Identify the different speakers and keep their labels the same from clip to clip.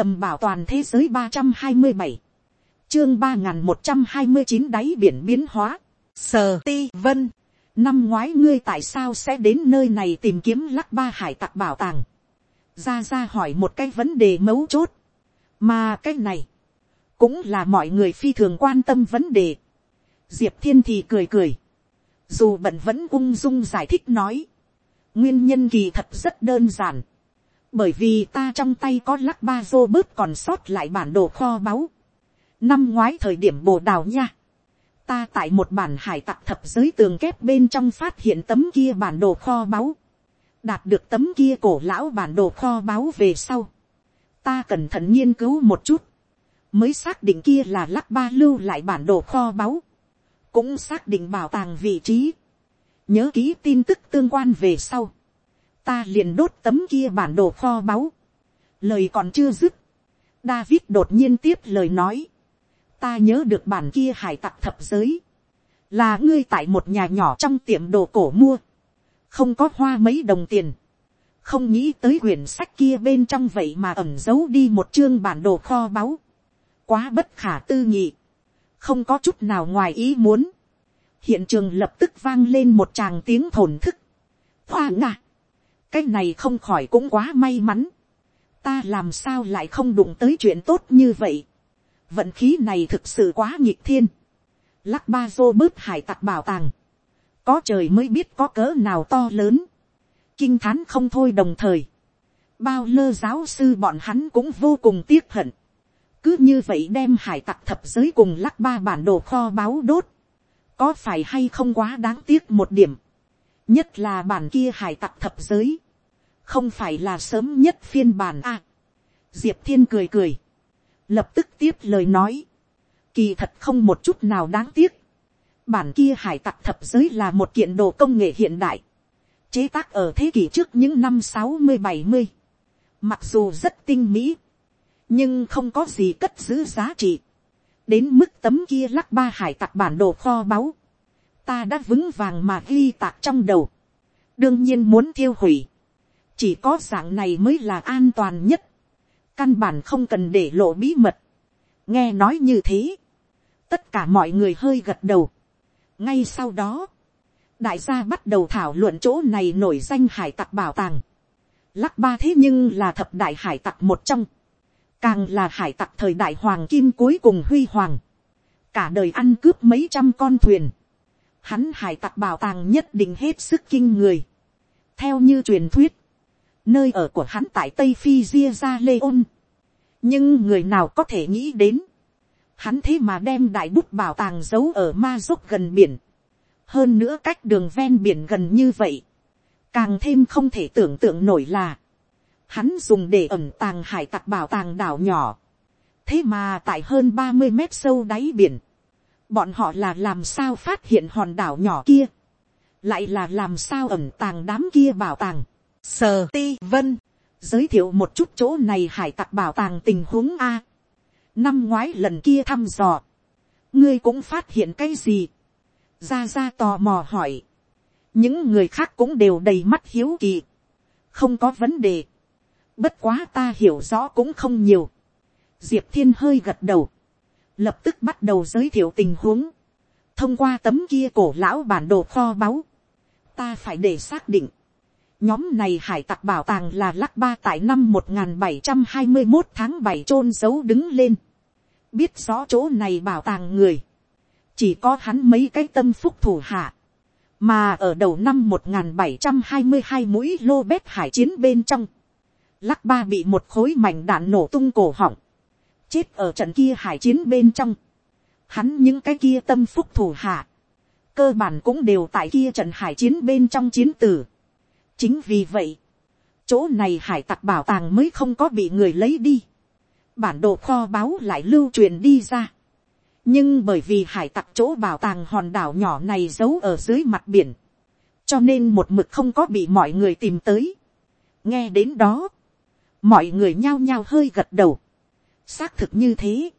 Speaker 1: tầm bảo toàn thế giới ba trăm hai mươi bảy, chương ba n g h n một trăm hai mươi chín đáy biển biến hóa, sờ ti vân, năm ngoái ngươi tại sao sẽ đến nơi này tìm kiếm lắc ba hải tặc bảo tàng, ra ra hỏi một cái vấn đề mấu chốt, mà cái này, cũng là mọi người phi thường quan tâm vấn đề, diệp thiên thì cười cười, dù bận vẫn ung dung giải thích nói, nguyên nhân kỳ thật rất đơn giản, bởi vì ta trong tay có lắc ba dô bớt còn sót lại bản đồ kho báu. năm ngoái thời điểm bồ đào nha, ta tại một bản hải tặc thập giới tường kép bên trong phát hiện tấm kia bản đồ kho báu, đạt được tấm kia cổ lão bản đồ kho báu về sau. ta cẩn thận nghiên cứu một chút, mới xác định kia là lắc ba lưu lại bản đồ kho báu, cũng xác định bảo tàng vị trí, nhớ ký tin tức tương quan về sau ta liền đốt tấm kia bản đồ kho báu. lời còn chưa dứt. David đột nhiên tiếp lời nói. ta nhớ được bản kia hải tặc thập giới. là ngươi tại một nhà nhỏ trong tiệm đồ cổ mua. không có hoa mấy đồng tiền. không nghĩ tới quyển sách kia bên trong vậy mà ẩm giấu đi một chương bản đồ kho báu. quá bất khả tư nghị. không có chút nào ngoài ý muốn. hiện trường lập tức vang lên một tràng tiếng thổn thức. hoa ngạ cái này không khỏi cũng quá may mắn. ta làm sao lại không đụng tới chuyện tốt như vậy. vận khí này thực sự quá nhịp thiên. lắc ba dô bớt hải tặc bảo tàng. có trời mới biết có cỡ nào to lớn. kinh thán không thôi đồng thời. bao lơ giáo sư bọn hắn cũng vô cùng tiếc hận. cứ như vậy đem hải tặc thập giới cùng lắc ba bản đồ kho báu đốt. có phải hay không quá đáng tiếc một điểm nhất là bản kia hải tặc thập giới, không phải là sớm nhất phiên bản a. diệp thiên cười cười, lập tức tiếp lời nói, kỳ thật không một chút nào đáng tiếc, bản kia hải tặc thập giới là một kiện đồ công nghệ hiện đại, chế tác ở thế kỷ trước những năm sáu mươi bảy mươi, mặc dù rất tinh mỹ, nhưng không có gì cất giữ giá trị, đến mức tấm kia lắc ba hải tặc bản đồ kho báu, ta đã vững vàng mà ghi tạc trong đầu. đương nhiên muốn thiêu hủy. chỉ có dạng này mới là an toàn nhất. căn bản không cần để lộ bí mật. nghe nói như thế. tất cả mọi người hơi gật đầu. ngay sau đó, đại gia bắt đầu thảo luận chỗ này nổi danh hải tặc bảo tàng. lắc ba thế nhưng là thập đại hải tặc một trong. càng là hải tặc thời đại hoàng kim cuối cùng huy hoàng. cả đời ăn cướp mấy trăm con thuyền hắn hải tặc bảo tàng nhất định hết sức kinh người. theo như truyền thuyết, nơi ở của hắn tại tây phi ria ra lê ôn. nhưng người nào có thể nghĩ đến, hắn thế mà đem đại bút bảo tàng giấu ở ma dốc gần biển. hơn nữa cách đường ven biển gần như vậy, càng thêm không thể tưởng tượng nổi là, hắn dùng để ẩm tàng hải tặc bảo tàng đảo nhỏ. thế mà tại hơn ba mươi mét sâu đáy biển, bọn họ là làm sao phát hiện hòn đảo nhỏ kia, lại là làm sao ẩn tàng đám kia bảo tàng, sờ ti vân, giới thiệu một chút chỗ này hải tặc bảo tàng tình huống a. năm ngoái lần kia thăm dò, ngươi cũng phát hiện cái gì, ra ra tò mò hỏi, những người khác cũng đều đầy mắt hiếu kỳ, không có vấn đề, bất quá ta hiểu rõ cũng không nhiều, diệp thiên hơi gật đầu, lập tức bắt đầu giới thiệu tình huống, thông qua tấm kia cổ lão bản đồ kho báu, ta phải để xác định, nhóm này hải tặc bảo tàng là lắc ba tại năm một nghìn bảy trăm hai mươi một tháng bảy chôn giấu đứng lên, biết rõ chỗ này bảo tàng người, chỉ có hắn mấy cái tâm phúc thủ hạ, mà ở đầu năm một nghìn bảy trăm hai mươi hai mũi lô bét hải chiến bên trong, lắc ba bị một khối mảnh đạn nổ tung cổ họng, chết ở trận kia hải chiến bên trong, hắn những cái kia tâm phúc thủ hạ, cơ bản cũng đều tại kia trận hải chiến bên trong chiến tử. chính vì vậy, chỗ này hải tặc bảo tàng mới không có bị người lấy đi, bản đồ kho báu lại lưu truyền đi ra. nhưng bởi vì hải tặc chỗ bảo tàng hòn đảo nhỏ này giấu ở dưới mặt biển, cho nên một mực không có bị mọi người tìm tới. nghe đến đó, mọi người nhao nhao hơi gật đầu xác thực như thế.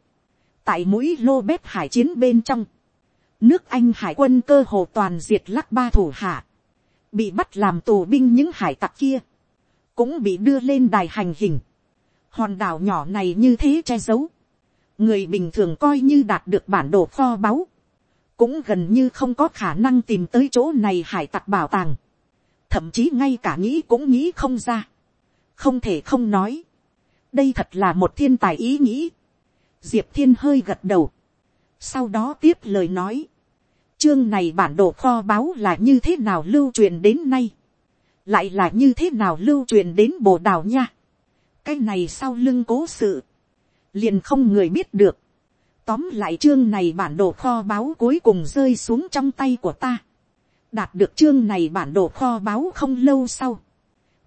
Speaker 1: tại mũi lô bếp hải chiến bên trong, nước anh hải quân cơ hồ toàn diệt lắc ba thủ hạ, bị bắt làm tù binh những hải tặc kia, cũng bị đưa lên đài hành hình. hòn đảo nhỏ này như thế che giấu, người bình thường coi như đạt được bản đồ kho báu, cũng gần như không có khả năng tìm tới chỗ này hải tặc bảo tàng, thậm chí ngay cả nghĩ cũng nghĩ không ra, không thể không nói, đây thật là một thiên tài ý nghĩ, diệp thiên hơi gật đầu, sau đó tiếp lời nói, chương này bản đồ kho báu là như thế nào lưu truyền đến nay, lại là như thế nào lưu truyền đến bồ đào nha, cái này sau lưng cố sự, liền không người biết được, tóm lại chương này bản đồ kho báu cuối cùng rơi xuống trong tay của ta, đạt được chương này bản đồ kho báu không lâu sau,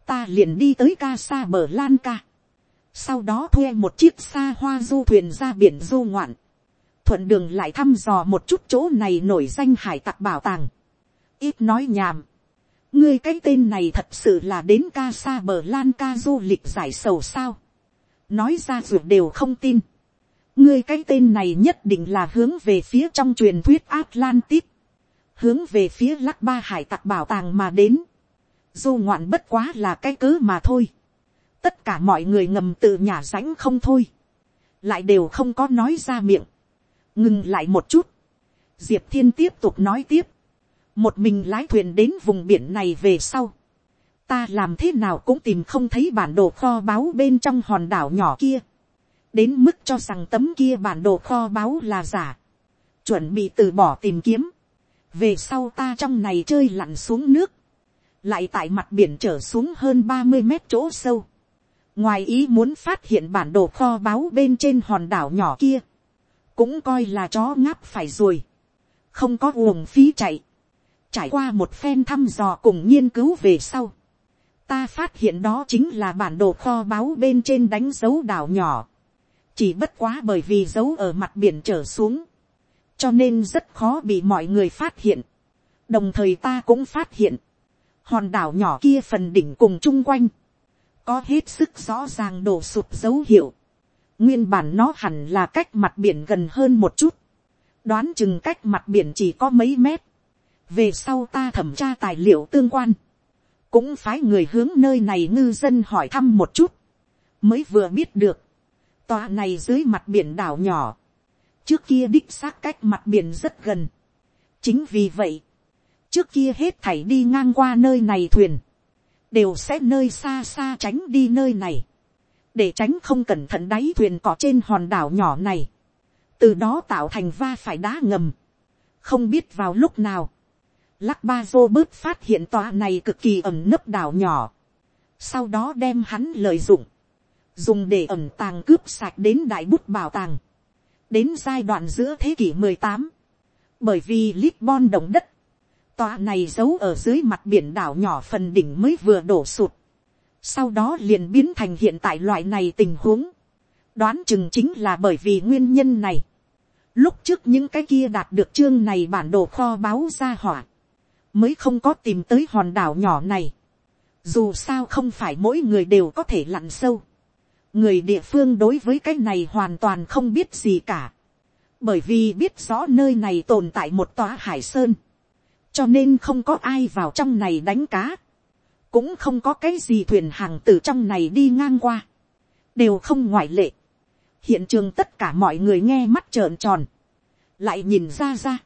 Speaker 1: ta liền đi tới ca sa bờ lan ca, sau đó thuê một chiếc xa hoa du thuyền ra biển du ngoạn, thuận đường lại thăm dò một chút chỗ này nổi danh hải tặc bảo tàng, ít nói nhàm, ngươi cái tên này thật sự là đến ca sa bờ lan ca du lịch giải sầu sao, nói ra ruột đều không tin, ngươi cái tên này nhất định là hướng về phía trong truyền thuyết Atlantis, hướng về phía lắc ba hải tặc bảo tàng mà đến, du ngoạn bất quá là cái cớ mà thôi, tất cả mọi người ngầm tự nhả rãnh không thôi, lại đều không có nói ra miệng, ngừng lại một chút, diệp thiên tiếp tục nói tiếp, một mình lái thuyền đến vùng biển này về sau, ta làm thế nào cũng tìm không thấy bản đồ kho báu bên trong hòn đảo nhỏ kia, đến mức cho rằng tấm kia bản đồ kho báu là giả, chuẩn bị từ bỏ tìm kiếm, về sau ta trong này chơi lặn xuống nước, lại tại mặt biển trở xuống hơn ba mươi mét chỗ sâu, ngoài ý muốn phát hiện bản đồ kho báu bên trên hòn đảo nhỏ kia, cũng coi là chó ngáp phải rồi, không có uổng phí chạy, trải qua một phen thăm dò cùng nghiên cứu về sau, ta phát hiện đó chính là bản đồ kho báu bên trên đánh dấu đảo nhỏ, chỉ bất quá bởi vì dấu ở mặt biển trở xuống, cho nên rất khó bị mọi người phát hiện. đồng thời ta cũng phát hiện, hòn đảo nhỏ kia phần đỉnh cùng chung quanh, có hết sức rõ ràng đổ sụp dấu hiệu. nguyên bản nó hẳn là cách mặt biển gần hơn một chút, đoán chừng cách mặt biển chỉ có mấy mét. về sau ta thẩm tra tài liệu tương quan, cũng phái người hướng nơi này ngư dân hỏi thăm một chút, mới vừa biết được, tòa này dưới mặt biển đảo nhỏ, trước kia đích xác cách mặt biển rất gần. chính vì vậy, trước kia hết thảy đi ngang qua nơi này thuyền, đều sẽ nơi xa xa tránh đi nơi này, để tránh không cẩn thận đáy thuyền cỏ trên hòn đảo nhỏ này, từ đó tạo thành va phải đá ngầm, không biết vào lúc nào, lắc ba dô bớt phát hiện tòa này cực kỳ ẩm nấp đảo nhỏ, sau đó đem hắn lợi dụng, dùng để ẩm tàng cướp sạch đến đại bút bảo tàng, đến giai đoạn giữa thế kỷ 18, bởi vì Lisbon động đất, tòa này giấu ở dưới mặt biển đảo nhỏ phần đỉnh mới vừa đổ sụt, sau đó liền biến thành hiện tại loại này tình huống, đoán chừng chính là bởi vì nguyên nhân này, lúc trước những cái kia đạt được chương này bản đồ kho báo ra hỏa, mới không có tìm tới hòn đảo nhỏ này, dù sao không phải mỗi người đều có thể lặn sâu, người địa phương đối với cái này hoàn toàn không biết gì cả, bởi vì biết rõ nơi này tồn tại một tòa hải sơn, cho nên không có ai vào trong này đánh cá, cũng không có cái gì thuyền hàng từ trong này đi ngang qua, đều không ngoại lệ. hiện trường tất cả mọi người nghe mắt trợn tròn, lại nhìn ra ra,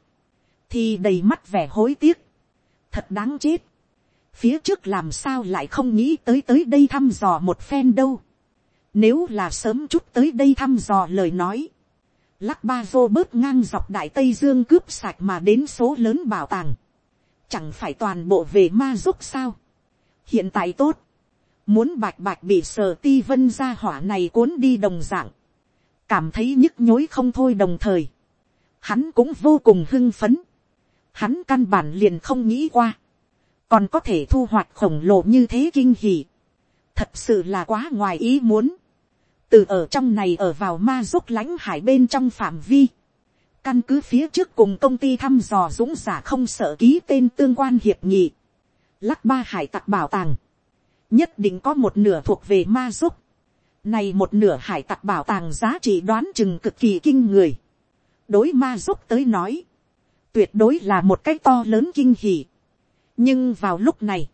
Speaker 1: thì đầy mắt vẻ hối tiếc, thật đáng chết, phía trước làm sao lại không nghĩ tới tới đây thăm dò một phen đâu, nếu là sớm chút tới đây thăm dò lời nói. Lắc ba vô bớt ngang dọc đại Tây Dương cướp sạch mà đến số lớn bảo tàng. Chẳng phải toàn bộ về ma giúp sao. Hiện tại tốt. Muốn bạch bạch bị sờ ti vân ra hỏa này cuốn đi đồng dạng. Cảm thấy nhức nhối không thôi đồng thời. Hắn cũng vô cùng hưng phấn. Hắn căn bản liền không nghĩ qua. Còn có thể thu hoạch khổng lồ như thế kinh hỉ. Thật sự là quá ngoài ý muốn từ ở trong này ở vào ma giúp lãnh hải bên trong phạm vi, căn cứ phía trước cùng công ty thăm dò dũng giả không sợ ký tên tương quan hiệp nghị, lắc ba hải tặc bảo tàng, nhất định có một nửa thuộc về ma giúp, này một nửa hải tặc bảo tàng giá trị đoán chừng cực kỳ kinh người, đối ma giúp tới nói, tuyệt đối là một cái to lớn kinh hỉ, nhưng vào lúc này,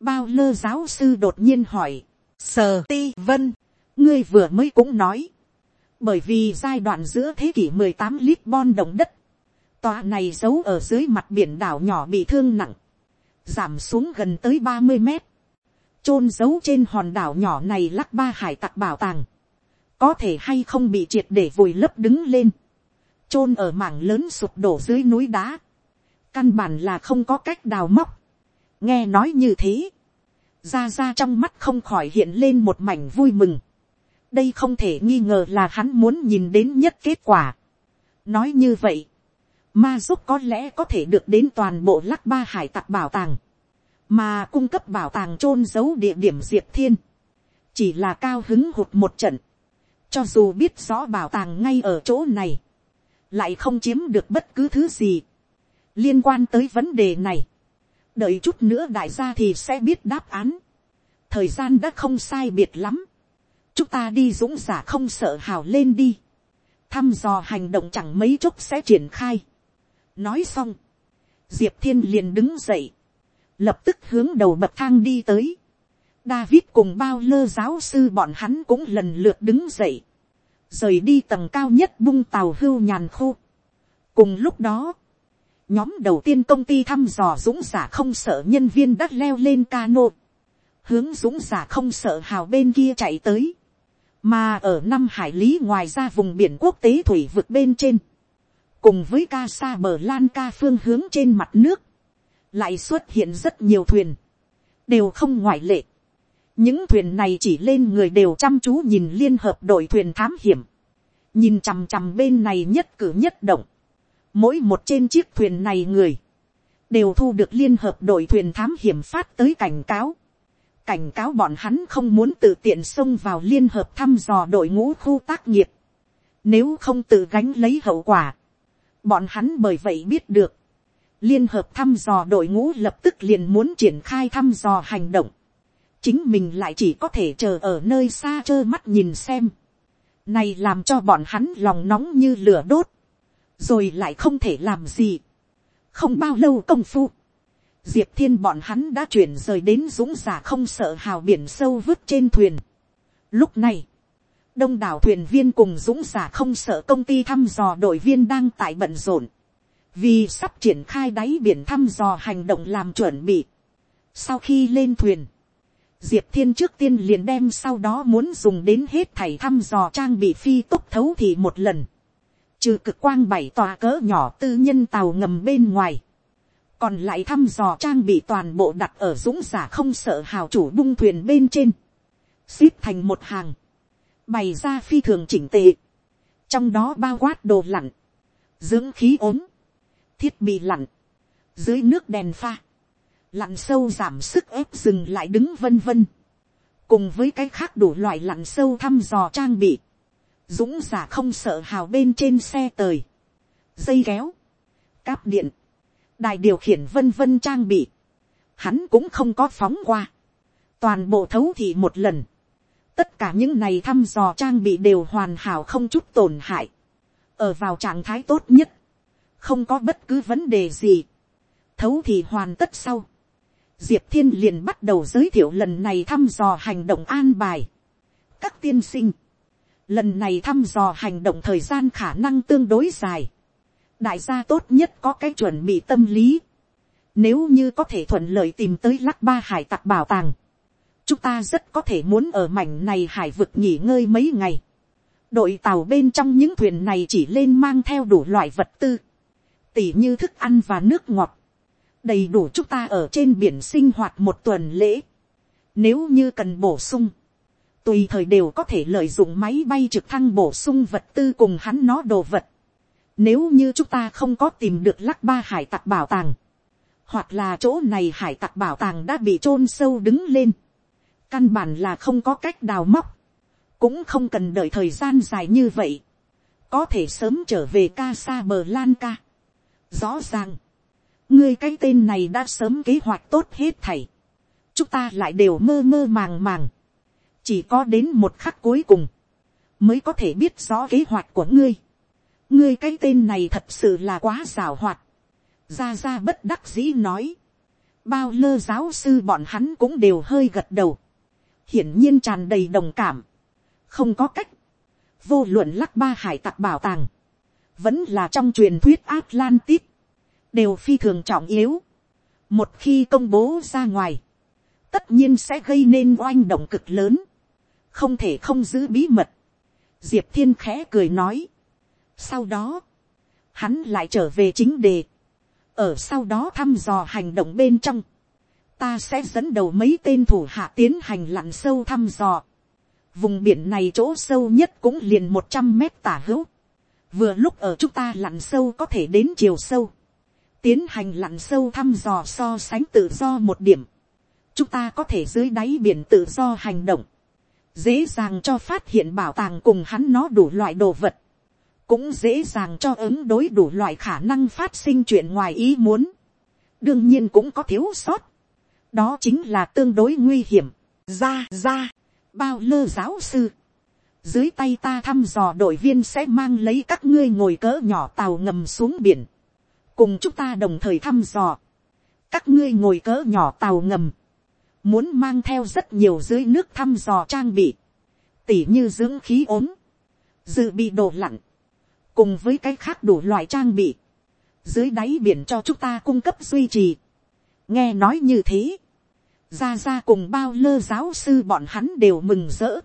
Speaker 1: bao lơ giáo sư đột nhiên hỏi, sờ ti vân, ngươi vừa mới cũng nói, bởi vì giai đoạn giữa thế kỷ 18 Lisbon động đất, tòa này giấu ở dưới mặt biển đảo nhỏ bị thương nặng, giảm xuống gần tới 30 mét, chôn giấu trên hòn đảo nhỏ này lắc ba hải tặc bảo tàng, có thể hay không bị triệt để vùi lấp đứng lên, chôn ở mảng lớn sụp đổ dưới núi đá, căn bản là không có cách đào móc, nghe nói như thế, ra ra trong mắt không khỏi hiện lên một mảnh vui mừng, đây không thể nghi ngờ là hắn muốn nhìn đến nhất kết quả. nói như vậy, ma giúp có lẽ có thể được đến toàn bộ lắc ba hải tặc bảo tàng, mà cung cấp bảo tàng chôn giấu địa điểm diệp thiên, chỉ là cao hứng hụt một trận, cho dù biết rõ bảo tàng ngay ở chỗ này, lại không chiếm được bất cứ thứ gì liên quan tới vấn đề này. đợi chút nữa đại gia thì sẽ biết đáp án. thời gian đã không sai biệt lắm chúng ta đi dũng giả không sợ hào lên đi. thăm dò hành động chẳng mấy chốc sẽ triển khai. nói xong, diệp thiên liền đứng dậy, lập tức hướng đầu bậc thang đi tới. David cùng bao lơ giáo sư bọn hắn cũng lần lượt đứng dậy. Rời đi tầng cao nhất bung tàu hưu nhàn khu. Cùng lúc đó, nhóm đầu tiên công ty thăm dò dũng giả không sợ nhân viên đã leo lên cano. Hướng dũng giả không sợ hào bên kia chạy tới. Mà ở năm hải lý ngoài ra vùng biển quốc tế thủy vực bên trên. Cùng với ca sa bờ lan ca phương hướng trên mặt nước. Lại xuất hiện rất nhiều thuyền. Đều không ngoại lệ những thuyền này chỉ lên người đều chăm chú nhìn liên hợp đội thuyền thám hiểm, nhìn chằm chằm bên này nhất cử nhất động, mỗi một trên chiếc thuyền này người, đều thu được liên hợp đội thuyền thám hiểm phát tới cảnh cáo, cảnh cáo bọn hắn không muốn tự tiện xông vào liên hợp thăm dò đội ngũ khu tác nghiệp, nếu không tự gánh lấy hậu quả, bọn hắn bởi vậy biết được, liên hợp thăm dò đội ngũ lập tức liền muốn triển khai thăm dò hành động, chính mình lại chỉ có thể chờ ở nơi xa trơ mắt nhìn xem, này làm cho bọn hắn lòng nóng như lửa đốt, rồi lại không thể làm gì. không bao lâu công phu, diệp thiên bọn hắn đã chuyển rời đến dũng giả không sợ hào biển sâu vứt trên thuyền. lúc này, đông đảo thuyền viên cùng dũng giả không sợ công ty thăm dò đội viên đang tại bận rộn, vì sắp triển khai đáy biển thăm dò hành động làm chuẩn bị. sau khi lên thuyền, diệp thiên trước tiên liền đem sau đó muốn dùng đến hết thảy thăm dò trang bị phi túc thấu thì một lần trừ cực quang bảy tòa cỡ nhỏ tư nhân tàu ngầm bên ngoài, còn lại thăm dò trang bị toàn bộ đặt ở dũng giả không sợ hào chủ bung thuyền bên trên, xếp thành một hàng, bày ra phi thường chỉnh tệ, trong đó bao quát đồ lặn, dưỡng khí ốm, thiết bị lặn, dưới nước đèn pha, lặn sâu giảm sức ép dừng lại đứng vân vân, cùng với cái khác đủ loại lặn sâu thăm dò trang bị, dũng giả không sợ hào bên trên xe tời, dây kéo, cáp điện, đài điều khiển vân vân trang bị, hắn cũng không có phóng qua, toàn bộ thấu thị một lần, tất cả những này thăm dò trang bị đều hoàn hảo không chút tổn hại, ở vào trạng thái tốt nhất, không có bất cứ vấn đề gì, thấu thì hoàn tất sau, diệp thiên liền bắt đầu giới thiệu lần này thăm dò hành động an bài, các tiên sinh, lần này thăm dò hành động thời gian khả năng tương đối dài, đại gia tốt nhất có cái chuẩn bị tâm lý, nếu như có thể thuận lợi tìm tới lắc ba hải tặc bảo tàng, chúng ta rất có thể muốn ở mảnh này hải vực nghỉ ngơi mấy ngày. đội tàu bên trong những thuyền này chỉ lên mang theo đủ loại vật tư, tỉ như thức ăn và nước ngọt, đầy đủ chúng ta ở trên biển sinh hoạt một tuần lễ. Nếu như cần bổ sung, tùy thời đều có thể lợi dụng máy bay trực thăng bổ sung vật tư cùng hắn nó đồ vật. Nếu như chúng ta không có tìm được lắc ba hải tặc bảo tàng, hoặc là chỗ này hải tặc bảo tàng đã bị chôn sâu đứng lên, căn bản là không có cách đào móc, cũng không cần đợi thời gian dài như vậy, có thể sớm trở về ca sa bờ lan ca. Rõ ràng, ngươi cái tên này đã sớm kế hoạch tốt hết thảy, chúng ta lại đều mơ mơ màng màng, chỉ có đến một khắc cuối cùng, mới có thể biết rõ kế hoạch của ngươi ngươi cái tên này thật sự là quá xảo hoạt. ra ra bất đắc dĩ nói. bao lơ giáo sư bọn hắn cũng đều hơi gật đầu. hiển nhiên tràn đầy đồng cảm. không có cách, vô luận lắc ba hải tặc bảo tàng, vẫn là trong truyền thuyết Atlantis, đều phi thường trọng yếu. Một khi công bố ra ngoài, tất nhiên sẽ gây nên oanh động cực lớn, không thể không giữ bí mật. Diệp thiên khẽ cười nói. Sau đó, hắn lại trở về chính đề. Ở sau đó thăm dò hành động bên trong, ta sẽ dẫn đầu mấy tên thủ hạ tiến hành lặn sâu thăm dò. Vùng biển này chỗ sâu nhất cũng liền một trăm mét tả hữu. Vừa lúc ở chúng ta lặn sâu có thể đến chiều sâu. Tiến hành lặn sâu thăm dò so sánh tự do một điểm. Chúng ta có thể dưới đáy biển tự do hành động. Dễ dàng cho phát hiện bảo tàng cùng hắn nó đủ loại đồ vật. Cũng dễ dàng cho ứng đối đủ loại khả năng phát sinh chuyện ngoài ý muốn. Đương nhiên cũng có thiếu sót. Đó chính là tương đối nguy hiểm. Ra ra. Bao lơ giáo sư, dưới tay ta thăm dò đội viên sẽ mang lấy các ngươi ngồi cỡ nhỏ tàu ngầm xuống biển, cùng chúng ta đồng thời thăm dò, các ngươi ngồi cỡ nhỏ tàu ngầm, muốn mang theo rất nhiều dưới nước thăm dò trang bị, tỉ như dưỡng khí ốm, dự bị đồ lặn, cùng với cái khác đủ loại trang bị, dưới đáy biển cho chúng ta cung cấp duy trì. nghe nói như thế, ra ra cùng bao lơ giáo sư bọn hắn đều mừng rỡ.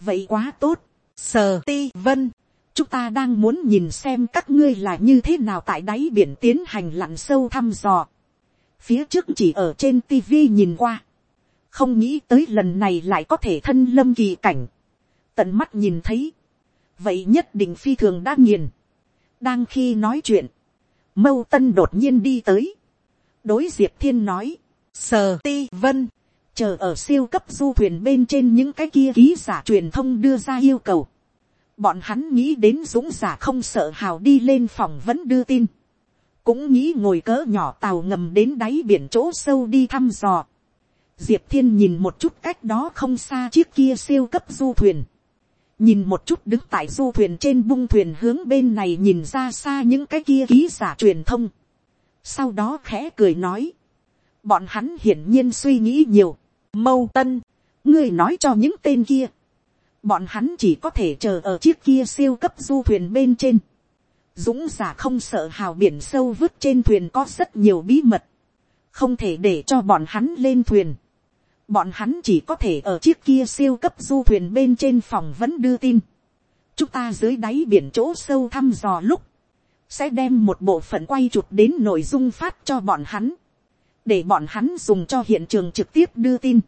Speaker 1: vậy quá tốt, sờ ti vân, chúng ta đang muốn nhìn xem các ngươi là như thế nào tại đáy biển tiến hành lặn sâu thăm dò. phía trước chỉ ở trên tv nhìn qua, không nghĩ tới lần này lại có thể thân lâm kỳ cảnh, tận mắt nhìn thấy, vậy nhất định phi thường đã nghiền, đang khi nói chuyện, mâu tân đột nhiên đi tới, đối diệp thiên nói, Sờ ti vân. Chờ ở siêu cấp du thuyền bên trên những cái kia ký giả truyền thông đưa ra yêu cầu. Bọn hắn nghĩ đến dũng giả không sợ hào đi lên phòng vẫn đưa tin. Cũng nghĩ ngồi cỡ nhỏ tàu ngầm đến đáy biển chỗ sâu đi thăm dò. Diệp thiên nhìn một chút cách đó không xa chiếc kia siêu cấp du thuyền. Nhìn một chút đứng tại du thuyền trên bung thuyền hướng bên này nhìn ra xa những cái kia ký giả truyền thông. Sau đó khẽ cười nói. Bọn hắn hiển nhiên suy nghĩ nhiều, mâu tân, ngươi nói cho những tên kia, bọn hắn chỉ có thể chờ ở chiếc kia siêu cấp du thuyền bên trên, dũng giả không sợ hào biển sâu vứt trên thuyền có rất nhiều bí mật, không thể để cho bọn hắn lên thuyền, bọn hắn chỉ có thể ở chiếc kia siêu cấp du thuyền bên trên phòng vẫn đưa tin, chúng ta dưới đáy biển chỗ sâu thăm dò lúc, sẽ đem một bộ phận quay chụp đến nội dung phát cho bọn hắn để bọn hắn dùng cho hiện trường trực tiếp đưa tin.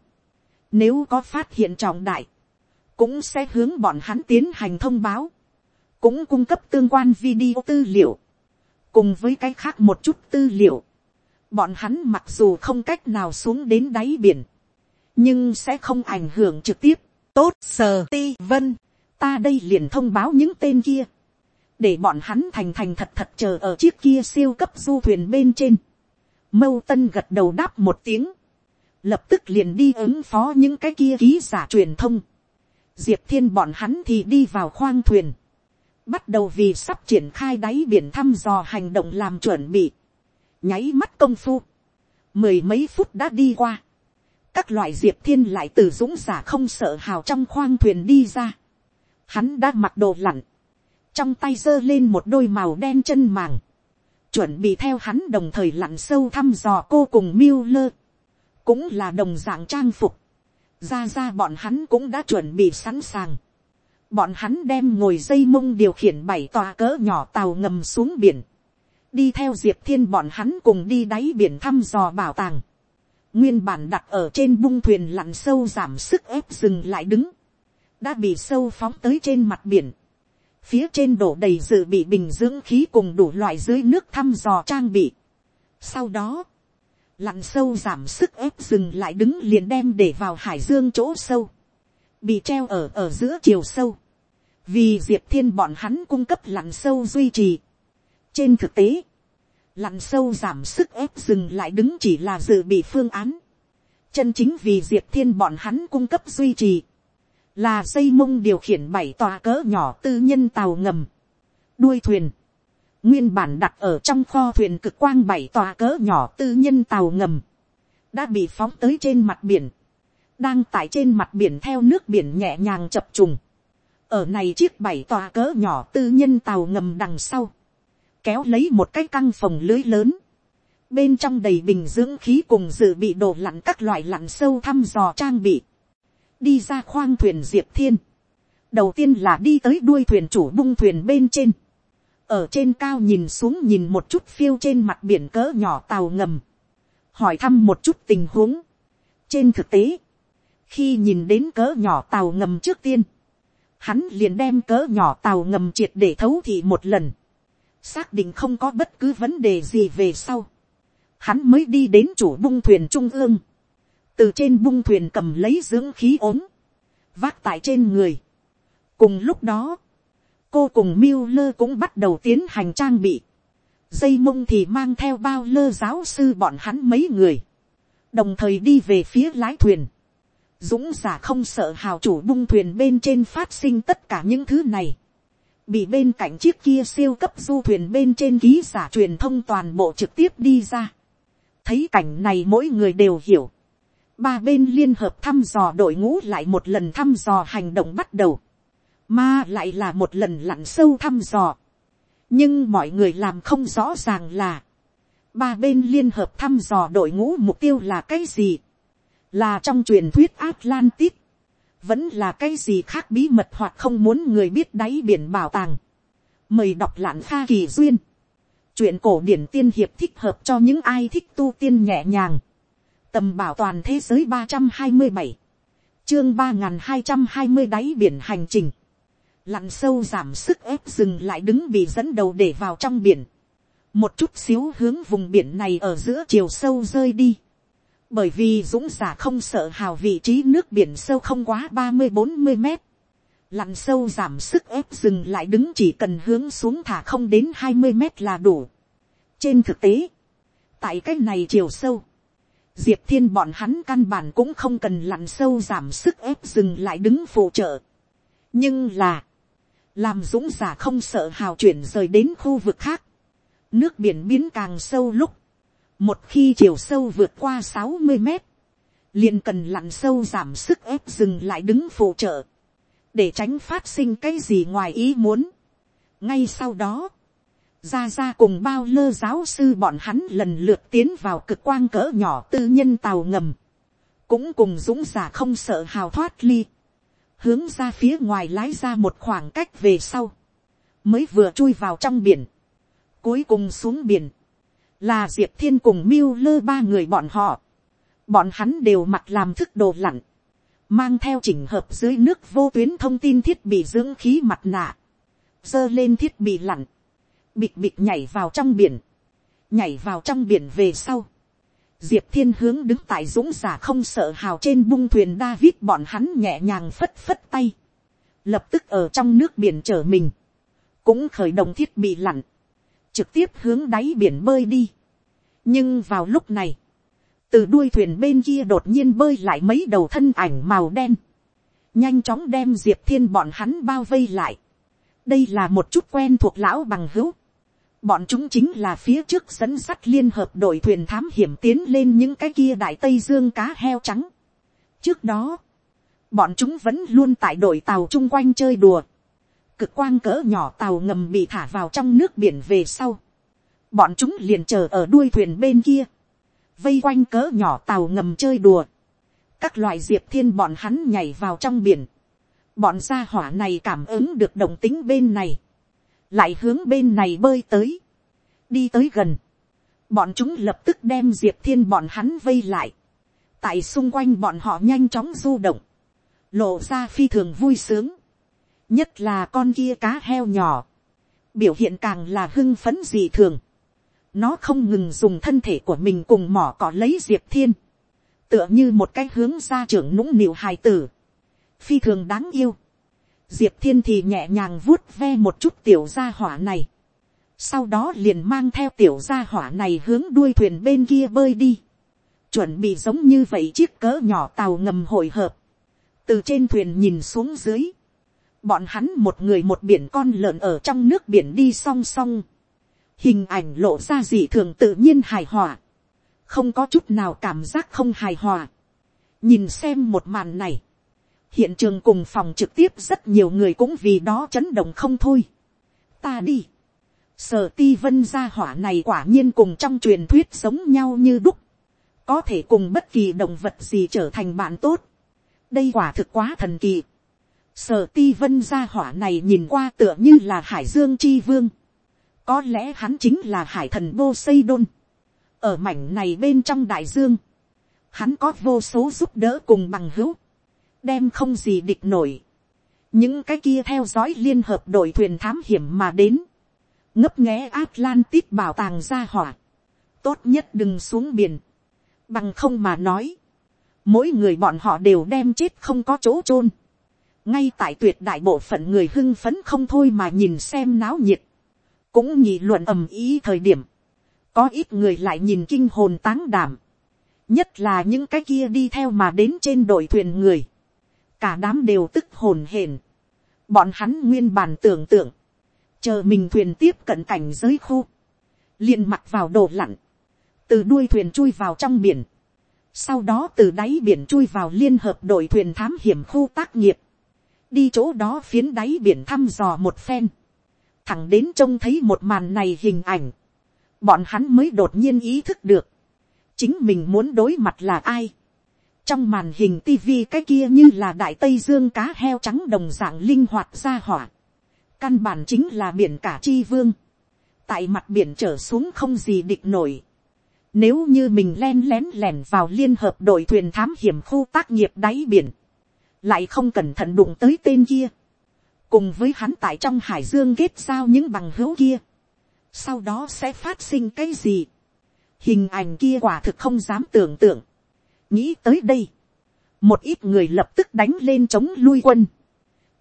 Speaker 1: Nếu có phát hiện trọng đại, cũng sẽ hướng bọn hắn tiến hành thông báo, cũng cung cấp tương quan video tư liệu, cùng với cái khác một chút tư liệu. Bọn hắn mặc dù không cách nào xuống đến đáy biển, nhưng sẽ không ảnh hưởng trực tiếp. Tốt sờ ti vân, ta đây liền thông báo những tên kia, để bọn hắn thành thành thật thật chờ ở chiếc kia siêu cấp du thuyền bên trên Mâu tân gật đầu đáp một tiếng. Lập tức liền đi ứng phó những cái kia ký giả truyền thông. Diệp thiên bọn hắn thì đi vào khoang thuyền. Bắt đầu vì sắp triển khai đáy biển thăm dò hành động làm chuẩn bị. Nháy mắt công phu. Mười mấy phút đã đi qua. Các loại diệp thiên lại từ dũng giả không sợ hào trong khoang thuyền đi ra. Hắn đã mặc đồ lặn. Trong tay giơ lên một đôi màu đen chân màng. Chuẩn bị theo hắn đồng thời lặn sâu thăm dò cô cùng miêu lơ, cũng là đồng dạng trang phục, ra ra bọn hắn cũng đã chuẩn bị sẵn sàng, bọn hắn đem ngồi dây mông điều khiển bảy tòa cỡ nhỏ tàu ngầm xuống biển, đi theo diệp thiên bọn hắn cùng đi đáy biển thăm dò bảo tàng, nguyên bản đặt ở trên bung thuyền lặn sâu giảm sức ép dừng lại đứng, đã bị sâu phóng tới trên mặt biển, phía trên đổ đầy dự bị bình dưỡng khí cùng đủ loại dưới nước thăm dò trang bị. Sau đó, lặn sâu giảm sức ép dừng lại đứng liền đem để vào hải dương chỗ sâu, bị treo ở ở giữa chiều sâu, vì diệp thiên bọn hắn cung cấp lặn sâu duy trì. trên thực tế, lặn sâu giảm sức ép dừng lại đứng chỉ là dự bị phương án, chân chính vì diệp thiên bọn hắn cung cấp duy trì. Là dây mông điều khiển bảy tòa cỡ nhỏ tư nhân tàu ngầm, đuôi thuyền, nguyên bản đặt ở trong kho thuyền cực quang bảy tòa cỡ nhỏ tư nhân tàu ngầm, đã bị phóng tới trên mặt biển, đang tại trên mặt biển theo nước biển nhẹ nhàng chập trùng, ở này chiếc bảy tòa cỡ nhỏ tư nhân tàu ngầm đằng sau, kéo lấy một cái căng phòng lưới lớn, bên trong đầy bình dưỡng khí cùng dự bị đổ lặn các loại lặn sâu thăm dò trang bị, đi ra khoang thuyền diệp thiên, đầu tiên là đi tới đuôi thuyền chủ bung thuyền bên trên, ở trên cao nhìn xuống nhìn một chút phiêu trên mặt biển cỡ nhỏ tàu ngầm, hỏi thăm một chút tình huống. trên thực tế, khi nhìn đến cỡ nhỏ tàu ngầm trước tiên, hắn liền đem cỡ nhỏ tàu ngầm triệt để thấu thị một lần, xác định không có bất cứ vấn đề gì về sau, hắn mới đi đến chủ bung thuyền trung ương, từ trên bung thuyền cầm lấy dưỡng khí ốm, vác tại trên người. cùng lúc đó, cô cùng miêu lơ cũng bắt đầu tiến hành trang bị, dây mông thì mang theo bao lơ giáo sư bọn hắn mấy người, đồng thời đi về phía lái thuyền, dũng giả không sợ hào chủ bung thuyền bên trên phát sinh tất cả những thứ này, bị bên cạnh chiếc kia siêu cấp du thuyền bên trên ký giả truyền thông toàn bộ trực tiếp đi ra. thấy cảnh này mỗi người đều hiểu. ba bên liên hợp thăm dò đội ngũ lại một lần thăm dò hành động bắt đầu, mà lại là một lần lặn sâu thăm dò. nhưng mọi người làm không rõ ràng là, ba bên liên hợp thăm dò đội ngũ mục tiêu là cái gì, là trong truyền thuyết Atlantis, vẫn là cái gì khác bí mật hoặc không muốn người biết đáy biển bảo tàng. Mời đọc lạn pha kỳ duyên. Chuyện cổ điển tiên hiệp thích hợp cho những ai thích tu tiên nhẹ nhàng. Tầm bảo toàn thế giới ba trăm hai mươi bảy Chương ba hai trăm hai mươi đáy biển hành trình. Lặn sâu giảm sức ép dừng lại đứng bị dẫn đầu để vào trong biển. Một chút xíu hướng vùng biển này ở giữa chiều sâu rơi đi bởi vì dũng giả không sợ hào vị trí nước biển sâu không quá ba mươi bốn mươi mét, lặn sâu giảm sức ép dừng lại đứng chỉ cần hướng xuống thả không đến hai mươi mét là đủ. trên thực tế, tại cái này chiều sâu, diệp thiên bọn hắn căn bản cũng không cần lặn sâu giảm sức ép dừng lại đứng phụ trợ. nhưng là, làm dũng giả không sợ hào chuyển rời đến khu vực khác, nước biển biến càng sâu lúc, một khi chiều sâu vượt qua sáu mươi mét, liền cần lặn sâu giảm sức ép dừng lại đứng phụ trợ, để tránh phát sinh cái gì ngoài ý muốn. ngay sau đó, ra ra cùng bao lơ giáo sư bọn hắn lần lượt tiến vào cực quang cỡ nhỏ tư nhân tàu ngầm, cũng cùng dũng giả không sợ hào thoát ly, hướng ra phía ngoài lái ra một khoảng cách về sau, mới vừa chui vào trong biển, cuối cùng xuống biển, là diệp thiên cùng miêu lơ ba người bọn họ, bọn hắn đều mặc làm thức đồ lặn, mang theo chỉnh hợp dưới nước vô tuyến thông tin thiết bị dưỡng khí mặt nạ, giơ lên thiết bị lặn, bịt bịt nhảy vào trong biển, nhảy vào trong biển về sau, diệp thiên hướng đứng tại dũng giả không sợ hào trên bung thuyền david bọn hắn nhẹ nhàng phất phất tay, lập tức ở trong nước biển chở mình, cũng khởi động thiết bị lặn, trực tiếp hướng đáy biển bơi đi. nhưng vào lúc này, từ đuôi thuyền bên kia đột nhiên bơi lại mấy đầu thân ảnh màu đen, nhanh chóng đem diệp thiên bọn hắn bao vây lại. đây là một chút quen thuộc lão bằng hữu. bọn chúng chính là phía trước dẫn sắt liên hợp đội thuyền thám hiểm tiến lên những cái kia đại tây dương cá heo trắng. trước đó, bọn chúng vẫn luôn tại đội tàu chung quanh chơi đùa cực quang cỡ nhỏ tàu ngầm bị thả vào trong nước biển về sau. Bọn chúng liền chờ ở đuôi thuyền bên kia. Vây quanh cỡ nhỏ tàu ngầm chơi đùa. Các loại diệp thiên bọn hắn nhảy vào trong biển. Bọn gia hỏa này cảm ứng được động tính bên này. Lại hướng bên này bơi tới. Đi tới gần. Bọn chúng lập tức đem diệp thiên bọn hắn vây lại. Tại xung quanh bọn họ nhanh chóng du động. Lộ ra phi thường vui sướng nhất là con kia cá heo nhỏ, biểu hiện càng là hưng phấn dị thường. nó không ngừng dùng thân thể của mình cùng mỏ cỏ lấy diệp thiên, tựa như một cái hướng ra trưởng nũng nịu hài tử, phi thường đáng yêu. diệp thiên thì nhẹ nhàng vuốt ve một chút tiểu gia hỏa này, sau đó liền mang theo tiểu gia hỏa này hướng đuôi thuyền bên kia bơi đi, chuẩn bị giống như vậy chiếc cỡ nhỏ tàu ngầm hội hợp, từ trên thuyền nhìn xuống dưới, bọn hắn một người một biển con lợn ở trong nước biển đi song song, hình ảnh lộ ra dị thường tự nhiên hài hòa, không có chút nào cảm giác không hài hòa, nhìn xem một màn này, hiện trường cùng phòng trực tiếp rất nhiều người cũng vì đó chấn động không thôi. ta đi. sở ti vân gia hỏa này quả nhiên cùng trong truyền thuyết giống nhau như đúc. có thể cùng bất kỳ động vật gì trở thành bạn tốt. đây quả thực quá thần kỳ sở ti vân gia hỏa này nhìn qua tựa như là hải dương chi vương. có lẽ hắn chính là hải thần vô xây đôn. ở mảnh này bên trong đại dương, hắn có vô số giúp đỡ cùng bằng hữu đem không gì địch nổi. những cái kia theo dõi liên hợp đội thuyền thám hiểm mà đến, ngấp nghé Atlantis bảo tàng gia hỏa, tốt nhất đừng xuống biển, bằng không mà nói, mỗi người bọn họ đều đem chết không có chỗ chôn, ngay tại tuyệt đại bộ phận người hưng phấn không thôi mà nhìn xem náo nhiệt, cũng nhị luận ầm ý thời điểm, có ít người lại nhìn kinh hồn táng đảm, nhất là những cái kia đi theo mà đến trên đội thuyền người, cả đám đều tức hồn hển. bọn hắn nguyên bản tưởng tượng, chờ mình thuyền tiếp cận cảnh giới khu, liền mặc vào đồ lặn, từ đuôi thuyền chui vào trong biển, sau đó từ đáy biển chui vào liên hợp đội thuyền thám hiểm khu tác nghiệp, đi chỗ đó phiến đáy biển thăm dò một phen, thẳng đến trông thấy một màn này hình ảnh, bọn hắn mới đột nhiên ý thức được, chính mình muốn đối mặt là ai, trong màn hình tivi cái kia như là đại tây dương cá heo trắng đồng dạng linh hoạt ra hỏa. căn bản chính là biển cả chi vương. tại mặt biển trở xuống không gì địch nổi. nếu như mình len lén lẻn vào liên hợp đội thuyền thám hiểm khu tác nghiệp đáy biển, lại không cẩn thận đụng tới tên kia, cùng với hắn tại trong hải dương kết giao những bằng hữu kia, sau đó sẽ phát sinh cái gì, hình ảnh kia quả thực không dám tưởng tượng, nghĩ tới đây, một ít người lập tức đánh lên chống lui quân,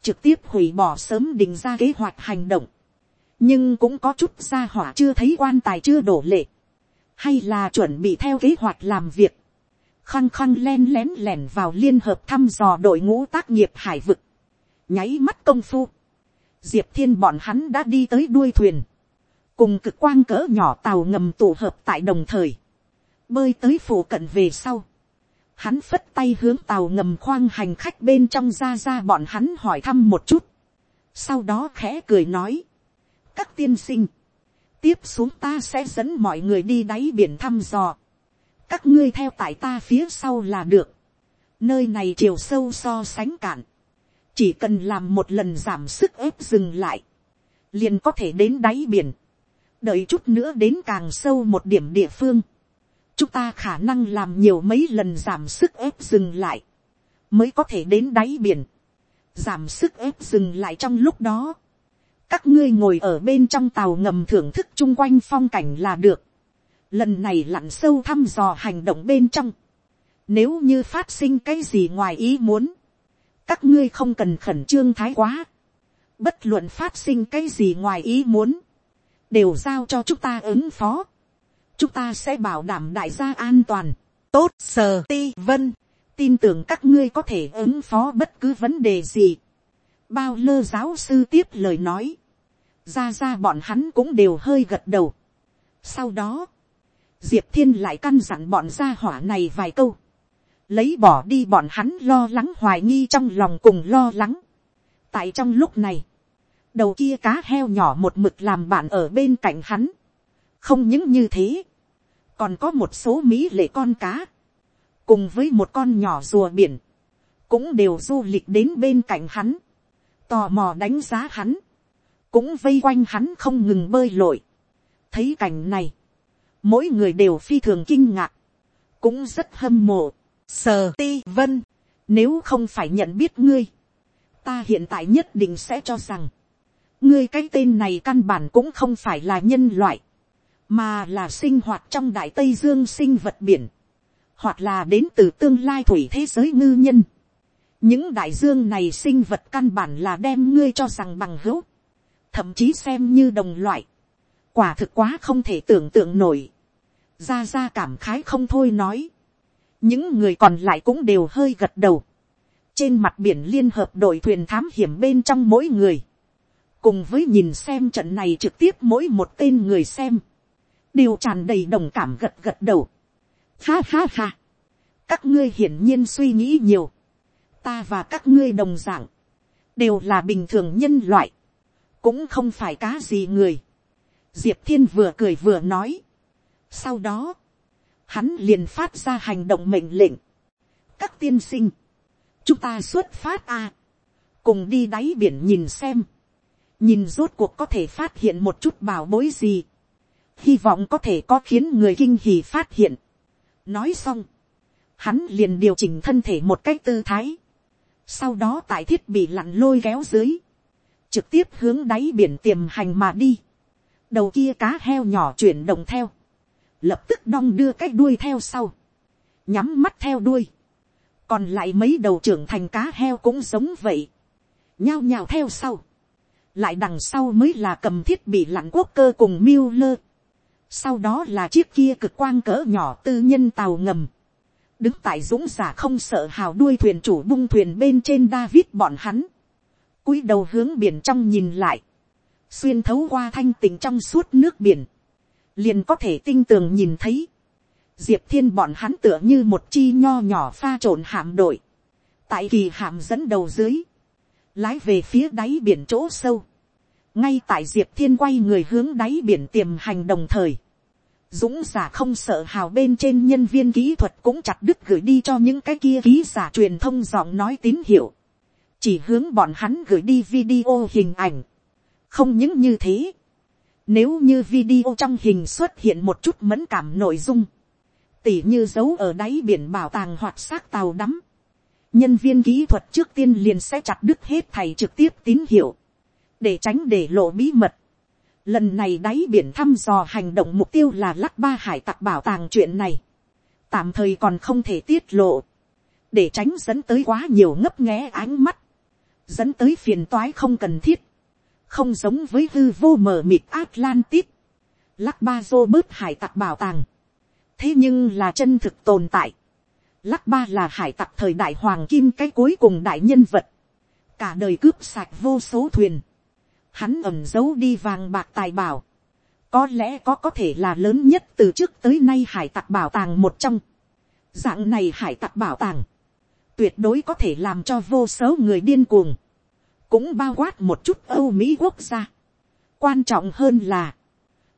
Speaker 1: trực tiếp hủy bỏ sớm định ra kế hoạch hành động, nhưng cũng có chút gia hỏa chưa thấy quan tài chưa đổ lệ, hay là chuẩn bị theo kế hoạch làm việc, khăng khăng len lén lẻn vào liên hợp thăm dò đội ngũ tác nghiệp hải vực, nháy mắt công phu, diệp thiên bọn hắn đã đi tới đuôi thuyền, cùng cực quang cỡ nhỏ tàu ngầm tụ hợp tại đồng thời, bơi tới phủ cận về sau, Hắn phất tay hướng tàu ngầm khoang hành khách bên trong ra ra bọn hắn hỏi thăm một chút. Sau đó khẽ cười nói. Các tiên sinh. Tiếp xuống ta sẽ dẫn mọi người đi đáy biển thăm dò. Các ngươi theo tại ta phía sau là được. Nơi này chiều sâu so sánh cạn. Chỉ cần làm một lần giảm sức ép dừng lại. Liền có thể đến đáy biển. Đợi chút nữa đến càng sâu một điểm địa phương chúng ta khả năng làm nhiều mấy lần giảm sức ép dừng lại, mới có thể đến đáy biển, giảm sức ép dừng lại trong lúc đó, các ngươi ngồi ở bên trong tàu ngầm thưởng thức chung quanh phong cảnh là được, lần này lặn sâu thăm dò hành động bên trong, nếu như phát sinh cái gì ngoài ý muốn, các ngươi không cần khẩn trương thái quá, bất luận phát sinh cái gì ngoài ý muốn, đều giao cho chúng ta ứng phó chúng ta sẽ bảo đảm đại gia an toàn. tốt sờ ti vân, tin tưởng các ngươi có thể ứng phó bất cứ vấn đề gì. bao lơ giáo sư tiếp lời nói, ra ra bọn hắn cũng đều hơi gật đầu. sau đó, diệp thiên lại căn dặn bọn gia hỏa này vài câu, lấy bỏ đi bọn hắn lo lắng hoài nghi trong lòng cùng lo lắng. tại trong lúc này, đầu kia cá heo nhỏ một mực làm bạn ở bên cạnh hắn. không những như thế, còn có một số mỹ lệ con cá, cùng với một con nhỏ rùa biển, cũng đều du lịch đến bên cạnh hắn, tò mò đánh giá hắn, cũng vây quanh hắn không ngừng bơi lội. thấy cảnh này, mỗi người đều phi thường kinh ngạc, cũng rất hâm mộ, sờ ti vân, nếu không phải nhận biết ngươi, ta hiện tại nhất định sẽ cho rằng, ngươi cái tên này căn bản cũng không phải là nhân loại, mà là sinh hoạt trong đại tây dương sinh vật biển, hoặc là đến từ tương lai thủy thế giới ngư nhân. những đại dương này sinh vật căn bản là đem ngươi cho rằng bằng hữu, thậm chí xem như đồng loại, quả thực quá không thể tưởng tượng nổi, ra ra cảm khái không thôi nói, những người còn lại cũng đều hơi gật đầu, trên mặt biển liên hợp đội thuyền thám hiểm bên trong mỗi người, cùng với nhìn xem trận này trực tiếp mỗi một tên người xem, đều tràn đầy đồng cảm gật gật đầu. Ha ha ha. Các ngươi hiển nhiên suy nghĩ nhiều. ta và các ngươi đồng d ạ n g đều là bình thường nhân loại, cũng không phải cá gì người diệp thiên vừa cười vừa nói. sau đó, hắn liền phát ra hành động mệnh lệnh. các tiên sinh, chúng ta xuất phát a, cùng đi đáy biển nhìn xem, nhìn rốt cuộc có thể phát hiện một chút bảo bối gì, hy vọng có thể có khiến người kinh hì phát hiện. nói xong, hắn liền điều chỉnh thân thể một cách tư thái, sau đó tại thiết bị lặn lôi kéo dưới, trực tiếp hướng đáy biển tiềm hành mà đi, đầu kia cá heo nhỏ chuyển động theo, lập tức đong đưa cái đuôi theo sau, nhắm mắt theo đuôi, còn lại mấy đầu trưởng thành cá heo cũng giống vậy, nhao nhao theo sau, lại đằng sau mới là cầm thiết bị lặn quốc cơ cùng miêu lơ, sau đó là chiếc kia cực quang cỡ nhỏ tư nhân tàu ngầm, đứng tại dũng giả không sợ hào đuôi thuyền chủ bung thuyền bên trên David bọn hắn, cúi đầu hướng biển trong nhìn lại, xuyên thấu qua thanh tình trong suốt nước biển, liền có thể tinh tường nhìn thấy, diệp thiên bọn hắn tựa như một chi nho nhỏ pha trộn hạm đội, tại kỳ hạm dẫn đầu dưới, lái về phía đáy biển chỗ sâu, ngay tại diệp thiên quay người hướng đáy biển tiềm hành đồng thời, dũng giả không sợ hào bên trên nhân viên kỹ thuật cũng chặt đứt gửi đi cho những cái kia ký giả truyền thông giọng nói tín hiệu, chỉ hướng bọn hắn gửi đi video hình ảnh, không những như thế, nếu như video trong hình xuất hiện một chút mẫn cảm nội dung, tỉ như giấu ở đáy biển bảo tàng hoặc xác tàu đắm, nhân viên kỹ thuật trước tiên liền sẽ chặt đứt hết thầy trực tiếp tín hiệu, để tránh để lộ bí mật. Lần này đáy biển thăm dò hành động mục tiêu là lắc ba hải tặc bảo tàng chuyện này. Tạm thời còn không thể tiết lộ. Để tránh dẫn tới quá nhiều ngấp nghé ánh mắt. Dẫn tới phiền toái không cần thiết. Không giống với hư vô mờ mịt Atlantis. Lắc ba dô bớt hải tặc bảo tàng. Thế nhưng là chân thực tồn tại. Lắc ba là hải tặc thời đại hoàng kim cái cuối cùng đại nhân vật. Cả đời cướp sạch vô số thuyền hắn ẩm giấu đi vàng bạc tài bảo, có lẽ có có thể là lớn nhất từ trước tới nay hải tặc bảo tàng một trong. Dạng này hải tặc bảo tàng, tuyệt đối có thể làm cho vô số người điên cuồng, cũng bao quát một chút âu mỹ quốc gia. quan trọng hơn là,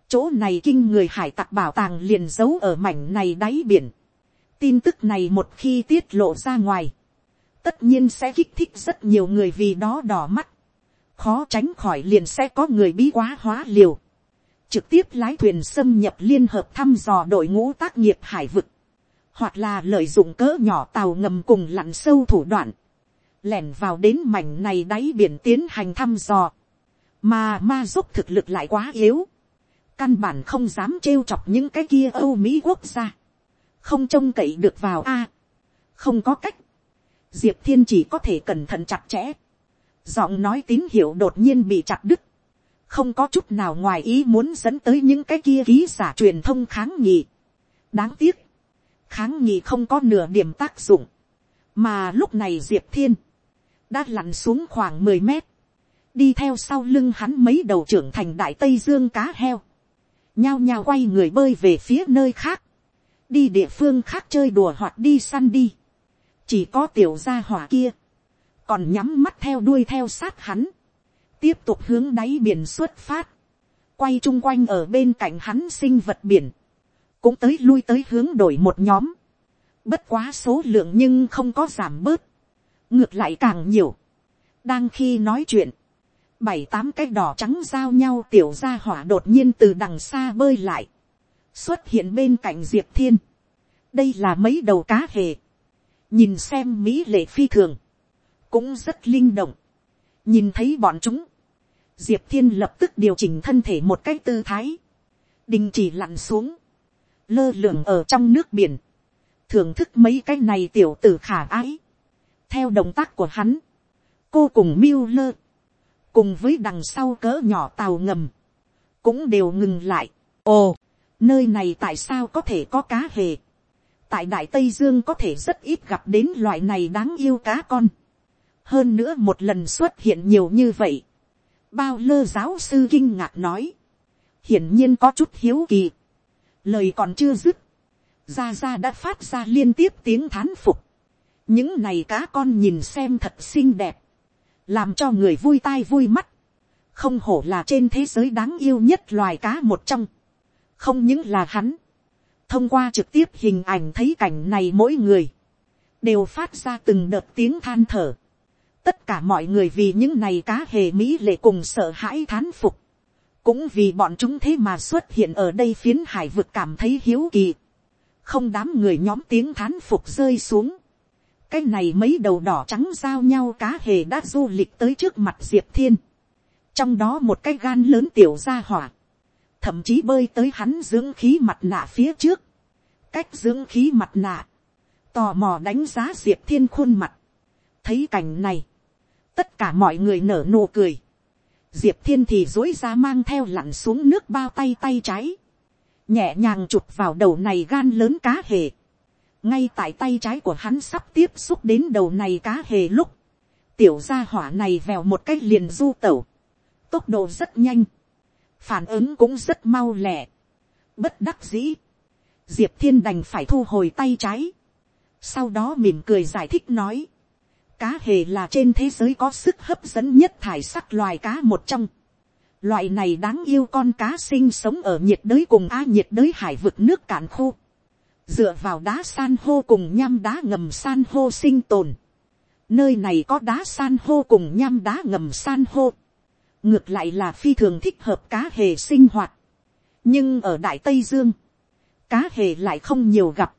Speaker 1: chỗ này kinh người hải tặc bảo tàng liền giấu ở mảnh này đáy biển. tin tức này một khi tiết lộ ra ngoài, tất nhiên sẽ kích thích rất nhiều người vì đó đỏ mắt khó tránh khỏi liền sẽ có người bí quá hóa liều, trực tiếp lái thuyền xâm nhập liên hợp thăm dò đội ngũ tác nghiệp hải vực, hoặc là lợi dụng cỡ nhỏ tàu ngầm cùng lặn sâu thủ đoạn, lẻn vào đến mảnh này đáy biển tiến hành thăm dò, mà ma giúp thực lực lại quá yếu, căn bản không dám trêu chọc những cái kia âu mỹ quốc gia, không trông cậy được vào a, không có cách, diệp thiên chỉ có thể cẩn thận chặt chẽ, giọng nói tín hiệu đột nhiên bị chặt đứt, không có chút nào ngoài ý muốn dẫn tới những cái kia ký giả truyền thông kháng nghị. đáng tiếc, kháng nghị không có nửa điểm tác dụng, mà lúc này diệp thiên đã lặn xuống khoảng mười mét, đi theo sau lưng hắn mấy đầu trưởng thành đại tây dương cá heo, nhao nhao quay người bơi về phía nơi khác, đi địa phương khác chơi đùa hoặc đi săn đi, chỉ có tiểu gia hỏa kia, còn nhắm mắt theo đuôi theo sát hắn, tiếp tục hướng đáy biển xuất phát, quay chung quanh ở bên cạnh hắn sinh vật biển, cũng tới lui tới hướng đổi một nhóm, bất quá số lượng nhưng không có giảm bớt, ngược lại càng nhiều, đang khi nói chuyện, bảy tám cái đỏ trắng giao nhau tiểu ra hỏa đột nhiên từ đằng xa bơi lại, xuất hiện bên cạnh diệp thiên, đây là mấy đầu cá hề, nhìn xem mỹ lệ phi thường, cũng rất linh động. nhìn thấy bọn chúng, diệp thiên lập tức điều chỉnh thân thể một cách tư thái, đình chỉ lặn xuống, lơ lửng ở trong nước biển, thưởng thức mấy cái này tiểu tử khả ái theo động tác của hắn, cô cùng miêu lơ, cùng với đằng sau cỡ nhỏ tàu ngầm, cũng đều ngừng lại. ồ, nơi này tại sao có thể có cá hề. tại đại tây dương có thể rất ít gặp đến loại này đáng yêu cá con hơn nữa một lần xuất hiện nhiều như vậy. bao lơ giáo sư kinh ngạc nói, hiển nhiên có chút hiếu kỳ, lời còn chưa dứt, ra ra đã phát ra liên tiếp tiếng thán phục, những này cá con nhìn xem thật xinh đẹp, làm cho người vui tai vui mắt, không hổ là trên thế giới đáng yêu nhất loài cá một trong, không những là hắn, thông qua trực tiếp hình ảnh thấy cảnh này mỗi người, đều phát ra từng đợt tiếng than thở, tất cả mọi người vì những này cá hề mỹ lệ cùng sợ hãi thán phục, cũng vì bọn chúng thế mà xuất hiện ở đây phiến hải vực cảm thấy hiếu kỳ, không đám người nhóm tiếng thán phục rơi xuống, cái này mấy đầu đỏ trắng giao nhau cá hề đã du lịch tới trước mặt diệp thiên, trong đó một cái gan lớn tiểu ra hỏa, thậm chí bơi tới hắn dưỡng khí mặt nạ phía trước, cách dưỡng khí mặt nạ, tò mò đánh giá diệp thiên khuôn mặt, thấy cảnh này, tất cả mọi người nở nụ cười, diệp thiên thì dối ra mang theo lặn xuống nước bao tay tay trái, nhẹ nhàng chụp vào đầu này gan lớn cá hề, ngay tại tay trái của hắn sắp tiếp xúc đến đầu này cá hề lúc, tiểu gia hỏa này vèo một cách liền du tẩu, tốc độ rất nhanh, phản ứng cũng rất mau lẹ, bất đắc dĩ, diệp thiên đành phải thu hồi tay trái, sau đó mỉm cười giải thích nói, cá hề là trên thế giới có sức hấp dẫn nhất thải sắc loài cá một trong, loại này đáng yêu con cá sinh sống ở nhiệt đới cùng a nhiệt đới hải vực nước cạn khô, dựa vào đá san hô cùng nham đá ngầm san hô sinh tồn, nơi này có đá san hô cùng nham đá ngầm san hô, ngược lại là phi thường thích hợp cá hề sinh hoạt, nhưng ở đại tây dương, cá hề lại không nhiều gặp,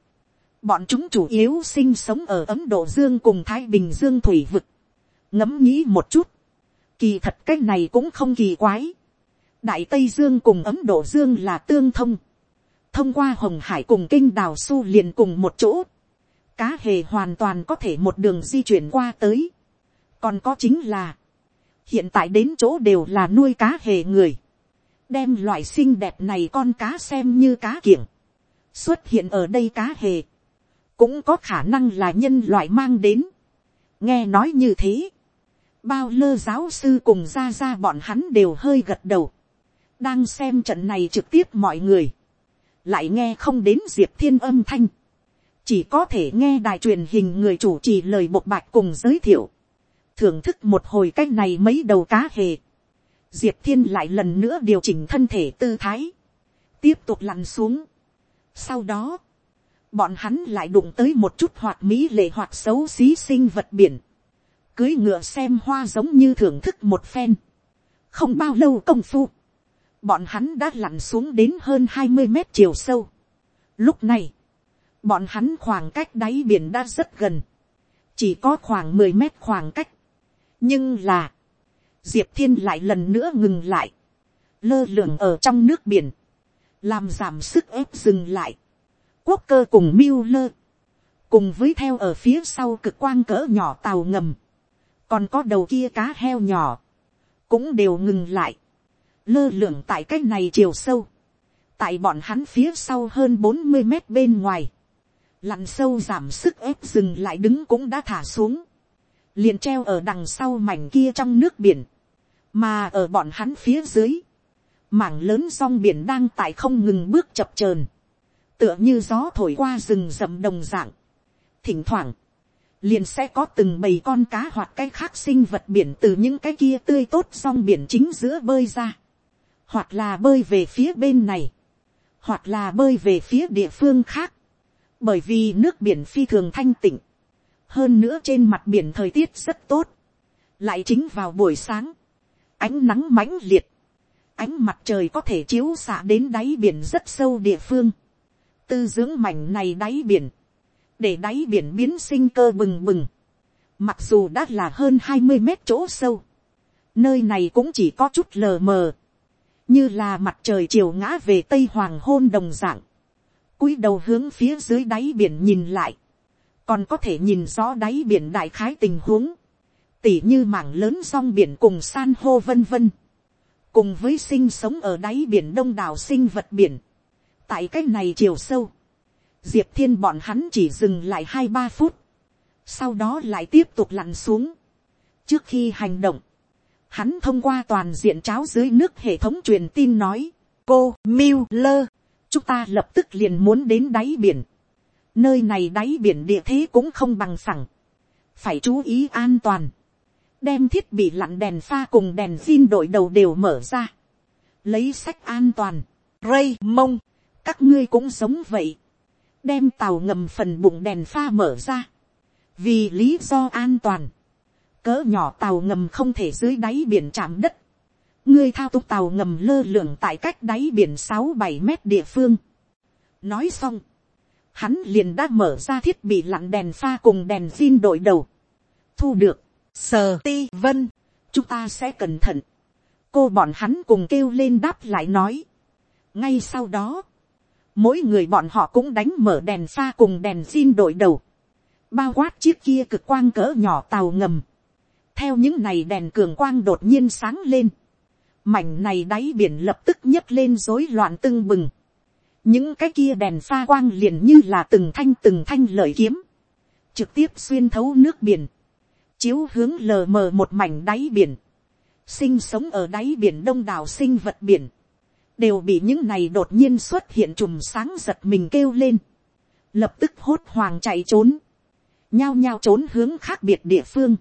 Speaker 1: bọn chúng chủ yếu sinh sống ở ấn độ dương cùng thái bình dương thủy vực, ngẫm nghĩ một chút, kỳ thật cái này cũng không kỳ quái, đại tây dương cùng ấn độ dương là tương thông, thông qua hồng hải cùng kinh đào su liền cùng một chỗ, cá hề hoàn toàn có thể một đường di chuyển qua tới, còn có chính là, hiện tại đến chỗ đều là nuôi cá hề người, đem loại xinh đẹp này con cá xem như cá kiểng, xuất hiện ở đây cá hề, cũng có khả năng là nhân loại mang đến. nghe nói như thế, bao lơ giáo sư cùng ra ra bọn hắn đều hơi gật đầu, đang xem trận này trực tiếp mọi người, lại nghe không đến diệp thiên âm thanh, chỉ có thể nghe đài truyền hình người chủ trì lời bộc bạch cùng giới thiệu, thưởng thức một hồi cách này mấy đầu cá hề, diệp thiên lại lần nữa điều chỉnh thân thể tư thái, tiếp tục lặn xuống. sau đó, bọn hắn lại đụng tới một chút hoạt mỹ lệ hoạt xấu xí sinh vật biển, cưới ngựa xem hoa giống như thưởng thức một phen, không bao lâu công phu, bọn hắn đã lặn xuống đến hơn hai mươi mét chiều sâu. Lúc này, bọn hắn khoảng cách đáy biển đã rất gần, chỉ có khoảng mười mét khoảng cách. nhưng là, diệp thiên lại lần nữa ngừng lại, lơ lửng ở trong nước biển, làm giảm sức ép dừng lại. Quốc cơ cùng miêu lơ, cùng với theo ở phía sau cực quang cỡ nhỏ tàu ngầm, còn có đầu kia cá heo nhỏ, cũng đều ngừng lại, lơ lửng tại cái này chiều sâu, tại bọn hắn phía sau hơn bốn mươi mét bên ngoài, lặn sâu giảm sức ép dừng lại đứng cũng đã thả xuống, liền treo ở đằng sau mảnh kia trong nước biển, mà ở bọn hắn phía dưới, mảng lớn song biển đang tại không ngừng bước chập trờn, tựa như gió thổi qua rừng rậm đồng dạng. Thỉnh thoảng, liền sẽ có từng bầy con cá hoặc cái khác sinh vật biển từ những cái kia tươi tốt song biển chính giữa bơi ra. Hoặc là bơi về phía bên này. Hoặc là bơi về phía địa phương khác. Bởi vì nước biển phi thường thanh tịnh. Hơn nữa trên mặt biển thời tiết rất tốt. Lại chính vào buổi sáng. Ánh nắng mãnh liệt. Ánh mặt trời có thể chiếu xạ đến đáy biển rất sâu địa phương tư dưỡng mảnh này đáy biển, để đáy biển biến sinh cơ bừng bừng, mặc dù đã là hơn hai mươi mét chỗ sâu, nơi này cũng chỉ có chút lờ mờ, như là mặt trời chiều ngã về tây hoàng hôn đồng dạng, cúi đầu hướng phía dưới đáy biển nhìn lại, còn có thể nhìn rõ đáy biển đại khái tình huống, tỉ như mảng lớn song biển cùng san hô vân vân, cùng với sinh sống ở đáy biển đông đảo sinh vật biển, tại cái này chiều sâu, diệp thiên bọn hắn chỉ dừng lại hai ba phút, sau đó lại tiếp tục lặn xuống. trước khi hành động, hắn thông qua toàn diện cháo dưới nước hệ thống truyền tin nói, cô Miller, chúng ta lập tức liền muốn đến đáy biển. nơi này đáy biển địa thế cũng không bằng phẳng, phải chú ý an toàn, đem thiết bị lặn đèn pha cùng đèn xin đội đầu đều mở ra, lấy sách an toàn, ray mông, các ngươi cũng sống vậy, đem tàu ngầm phần bụng đèn pha mở ra, vì lý do an toàn, cỡ nhỏ tàu ngầm không thể dưới đáy biển chạm đất, ngươi thao túng tàu ngầm lơ lửng tại cách đáy biển sáu bảy mét địa phương. nói xong, hắn liền đã mở ra thiết bị lặn đèn pha cùng đèn phin đội đầu. thu được, sờ ti vân, chúng ta sẽ cẩn thận. cô bọn hắn cùng kêu lên đáp lại nói. ngay sau đó, mỗi người bọn họ cũng đánh mở đèn pha cùng đèn phin đội đầu. bao quát chiếc kia cực quang cỡ nhỏ tàu ngầm theo những này đèn cường quang đột nhiên sáng lên. Mảnh này đáy biển lập tức nhấc lên rối loạn tưng bừng. những cái kia đèn pha quang liền như là từng thanh từng thanh lợi kiếm, trực tiếp xuyên thấu nước biển, chiếu hướng lờ mờ một mảnh đáy biển, sinh sống ở đáy biển đông đảo sinh vật biển, đều bị những này đột nhiên xuất hiện chùm sáng giật mình kêu lên, lập tức hốt hoàng chạy trốn, nhao nhao trốn hướng khác biệt địa phương,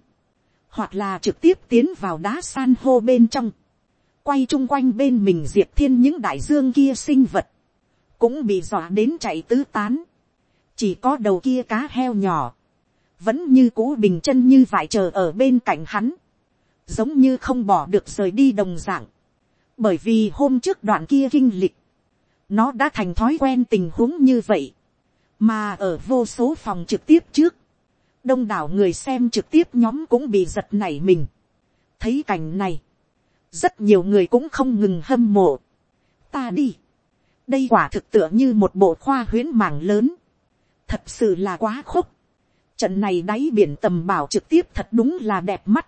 Speaker 1: hoặc là trực tiếp tiến vào đá san hô bên trong, quay chung quanh bên mình diệp thiên những đại dương kia sinh vật, cũng bị dọa đến chạy tứ tán, chỉ có đầu kia cá heo nhỏ, vẫn như cũ bình chân như vải chờ ở bên cạnh hắn, giống như không bỏ được rời đi đồng dạng, bởi vì hôm trước đoạn kia kinh lịch, nó đã thành thói quen tình huống như vậy, mà ở vô số phòng trực tiếp trước, đông đảo người xem trực tiếp nhóm cũng bị giật nảy mình. thấy cảnh này, rất nhiều người cũng không ngừng hâm mộ. ta đi, đây quả thực tựa như một bộ khoa huyến mảng lớn, thật sự là quá khúc. trận này đáy biển tầm bảo trực tiếp thật đúng là đẹp mắt,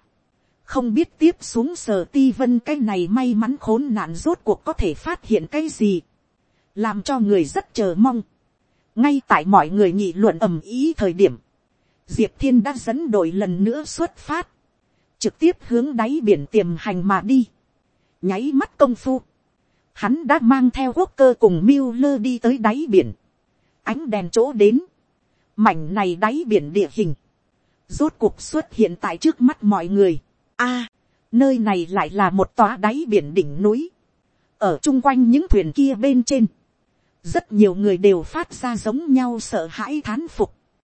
Speaker 1: không biết tiếp xuống sờ ti vân cái này may mắn khốn nạn rốt cuộc có thể phát hiện cái gì, làm cho người rất chờ mong. ngay tại mọi người nghị luận ầm ý thời điểm, diệp thiên đã dẫn đội lần nữa xuất phát, trực tiếp hướng đáy biển tiềm hành mà đi. Nháy mắt công phu, hắn đã mang theo quốc cơ cùng miêu lơ đi tới đáy biển, ánh đèn chỗ đến, mảnh này đáy biển địa hình, rốt cuộc xuất hiện tại trước mắt mọi người. A, à, nơi này lại là một tòa đáy biển đỉnh núi, ở chung quanh những thuyền kia bên trên, rất nhiều người đều phát ra giống nhau sợ hãi thán phục,